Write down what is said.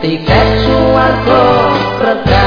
te peço agora pra